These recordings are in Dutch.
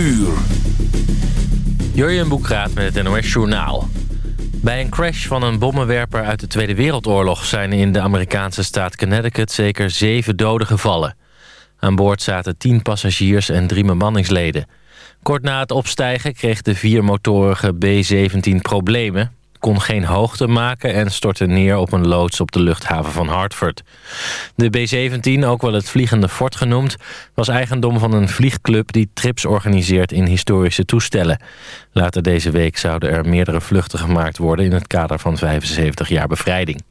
uur. Jurjen Boekraat met het NOS Journaal. Bij een crash van een bommenwerper uit de Tweede Wereldoorlog... zijn in de Amerikaanse staat Connecticut zeker zeven doden gevallen. Aan boord zaten tien passagiers en drie bemanningsleden. Kort na het opstijgen kreeg de viermotorige B-17 problemen kon geen hoogte maken en stortte neer op een loods op de luchthaven van Hartford. De B-17, ook wel het Vliegende Fort genoemd, was eigendom van een vliegclub die trips organiseert in historische toestellen. Later deze week zouden er meerdere vluchten gemaakt worden in het kader van 75 jaar bevrijding.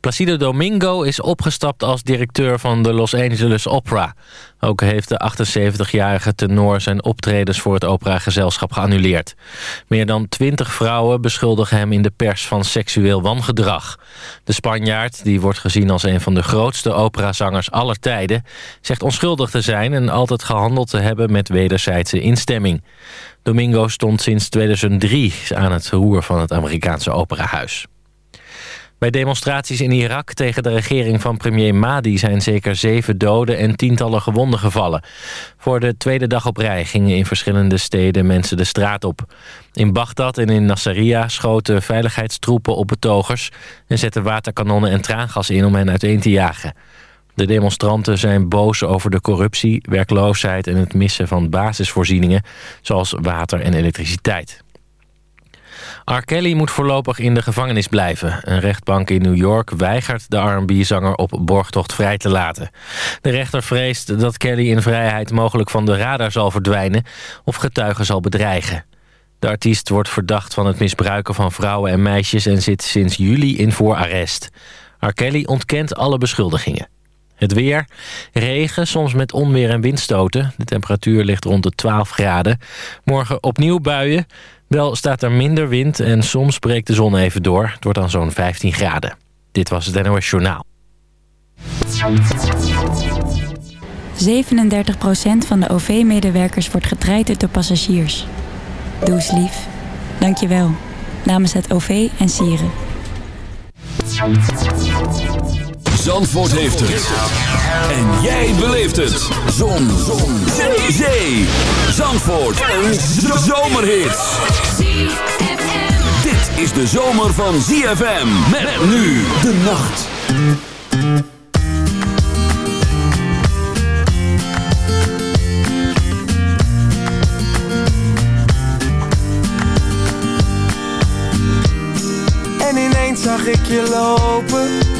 Placido Domingo is opgestapt als directeur van de Los Angeles Opera. Ook heeft de 78-jarige tenor zijn optredens voor het operagezelschap geannuleerd. Meer dan 20 vrouwen beschuldigen hem in de pers van seksueel wangedrag. De Spanjaard, die wordt gezien als een van de grootste operazangers aller tijden... zegt onschuldig te zijn en altijd gehandeld te hebben met wederzijdse instemming. Domingo stond sinds 2003 aan het roer van het Amerikaanse operahuis. Bij demonstraties in Irak tegen de regering van premier Mahdi... zijn zeker zeven doden en tientallen gewonden gevallen. Voor de tweede dag op rij gingen in verschillende steden mensen de straat op. In Bagdad en in Nasiriyah schoten veiligheidstroepen op betogers... en zetten waterkanonnen en traangas in om hen uiteen te jagen. De demonstranten zijn boos over de corruptie, werkloosheid... en het missen van basisvoorzieningen, zoals water en elektriciteit. R. Kelly moet voorlopig in de gevangenis blijven. Een rechtbank in New York weigert de R&B-zanger op borgtocht vrij te laten. De rechter vreest dat Kelly in vrijheid mogelijk van de radar zal verdwijnen... of getuigen zal bedreigen. De artiest wordt verdacht van het misbruiken van vrouwen en meisjes... en zit sinds juli in voorarrest. R. Kelly ontkent alle beschuldigingen. Het weer, regen, soms met onweer en windstoten. De temperatuur ligt rond de 12 graden. Morgen opnieuw buien. Wel staat er minder wind en soms breekt de zon even door. Het wordt dan zo'n 15 graden. Dit was het NOS Journaal. 37% van de OV-medewerkers wordt getraind door passagiers. Doe eens lief. Dank je wel. Namens het OV en Sieren. Zandvoort heeft het. En jij beleeft het. Zon. Zon. Zee. Zee. Zandvoort. Een zomerhit. Dit is de zomer van ZFM. Met nu de nacht. En ineens zag ik je lopen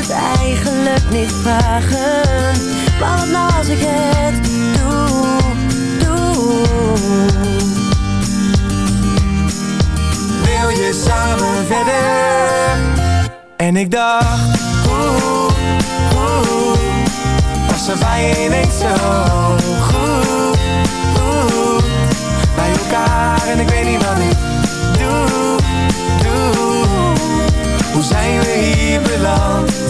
Het eigenlijk niet vragen. Maar wat nou als ik het doe, doe. Wil je samen verder? En ik dacht, oeh, oeh er je ineens zo goed, goed Bij elkaar en ik weet niet wat ik doe, doe Hoe zijn we hier beland?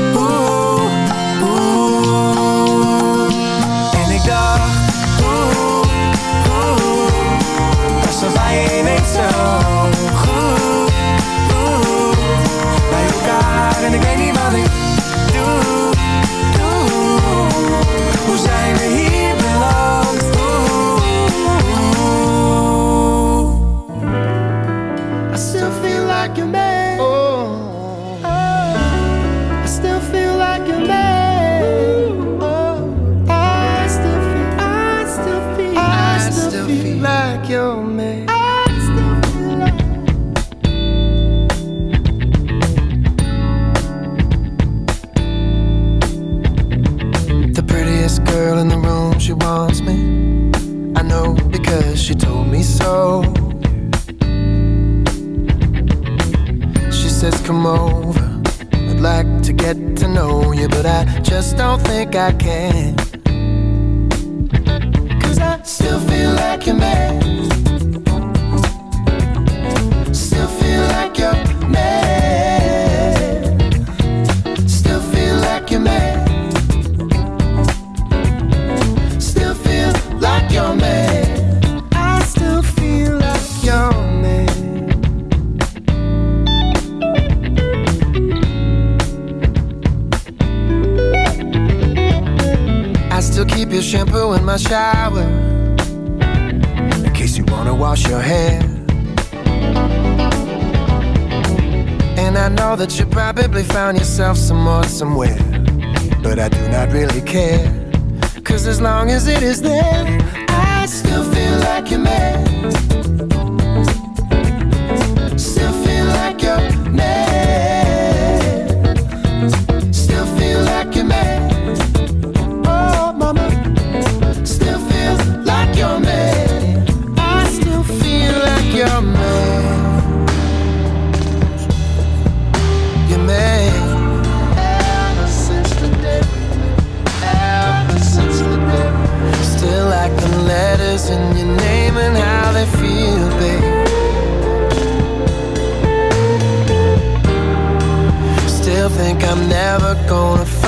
You're made. never gonna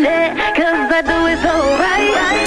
cause I do it so right.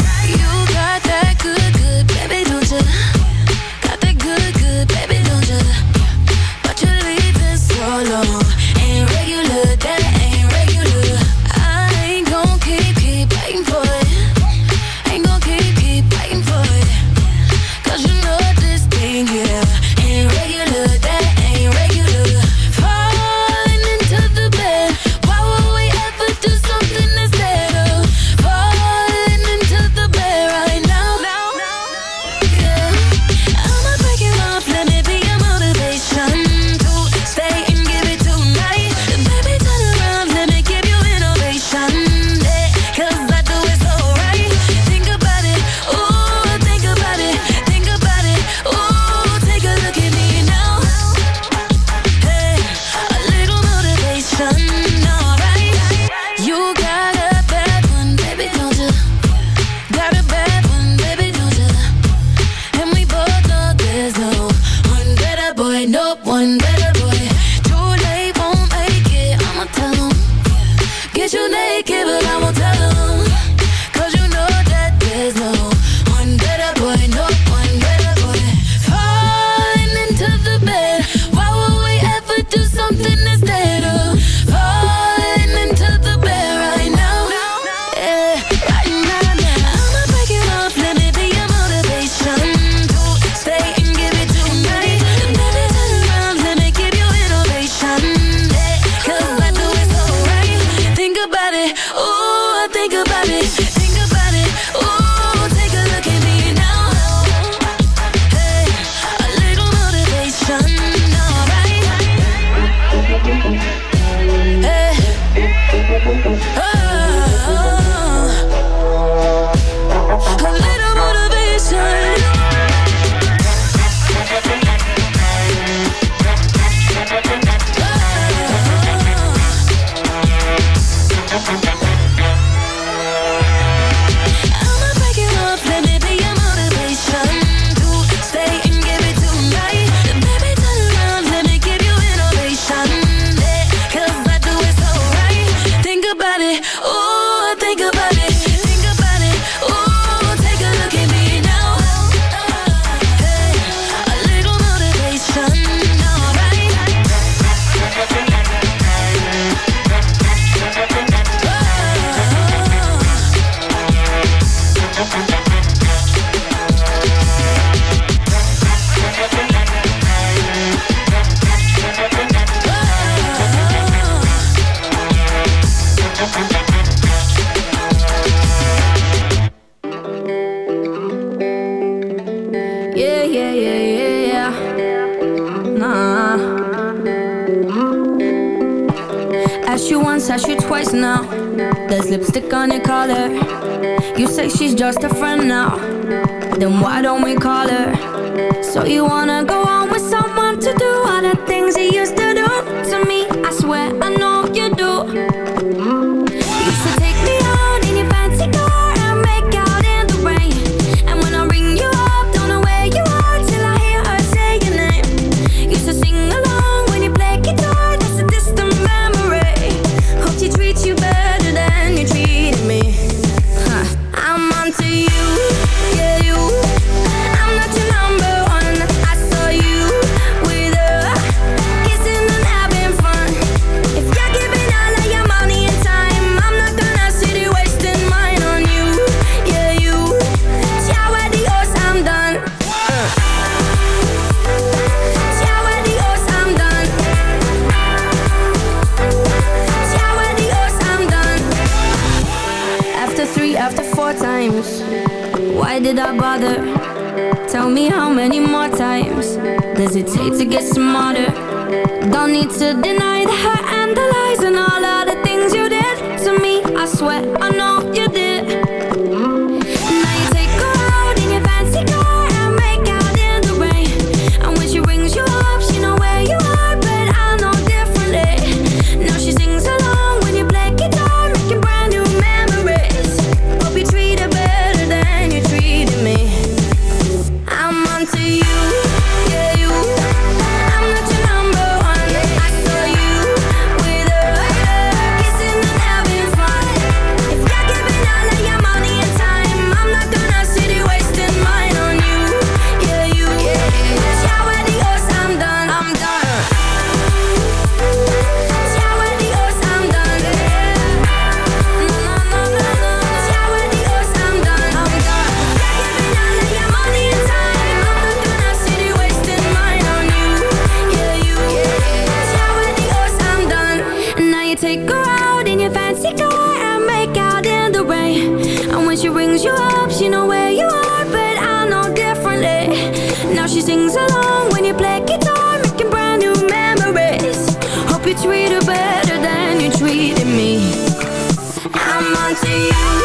to you.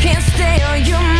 can't stay on your morphine,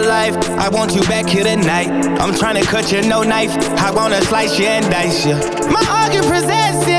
life. I want you back here tonight. I'm trying to cut you no knife. I wanna slice you and dice you. My argument presents it.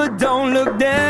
but don't look down.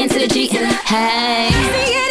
cheating. Hey.